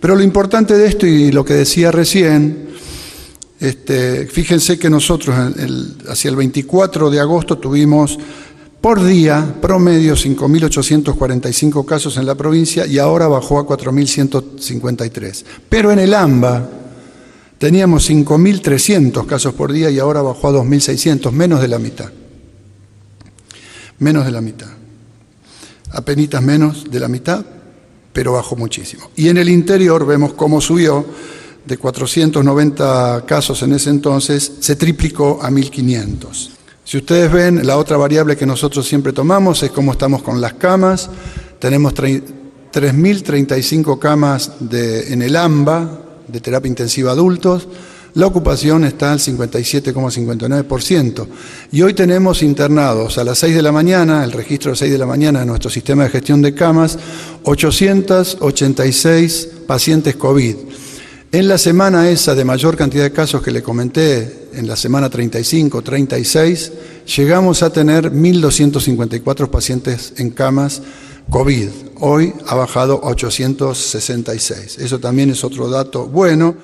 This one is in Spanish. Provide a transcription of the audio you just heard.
Pero lo importante de esto y lo que decía recién, este, fíjense que nosotros hacia el 24 de agosto tuvimos por día promedio 5.845 casos en la provincia y ahora bajó a 4.153. Pero en el AMBA teníamos 5.300 casos por día y ahora bajó a 2.600, menos de la mitad. Menos de la mitad. Apenitas menos de la mitad, pero bajó muchísimo. Y en el interior vemos cómo subió de 490 casos en ese entonces, se triplicó a 1.500. Si ustedes ven, la otra variable que nosotros siempre tomamos es cómo estamos con las camas. Tenemos 3.035 camas de, en el AMBA, de terapia intensiva adultos. La ocupación está al 57,59%. Y hoy tenemos internados a las 6 de la mañana, el registro de 6 de la mañana de nuestro sistema de gestión de camas, 886 pacientes COVID. En la semana esa de mayor cantidad de casos que le comenté, en la semana 35, 36, llegamos a tener 1.254 pacientes en camas COVID. Hoy ha bajado a 866. Eso también es otro dato bueno.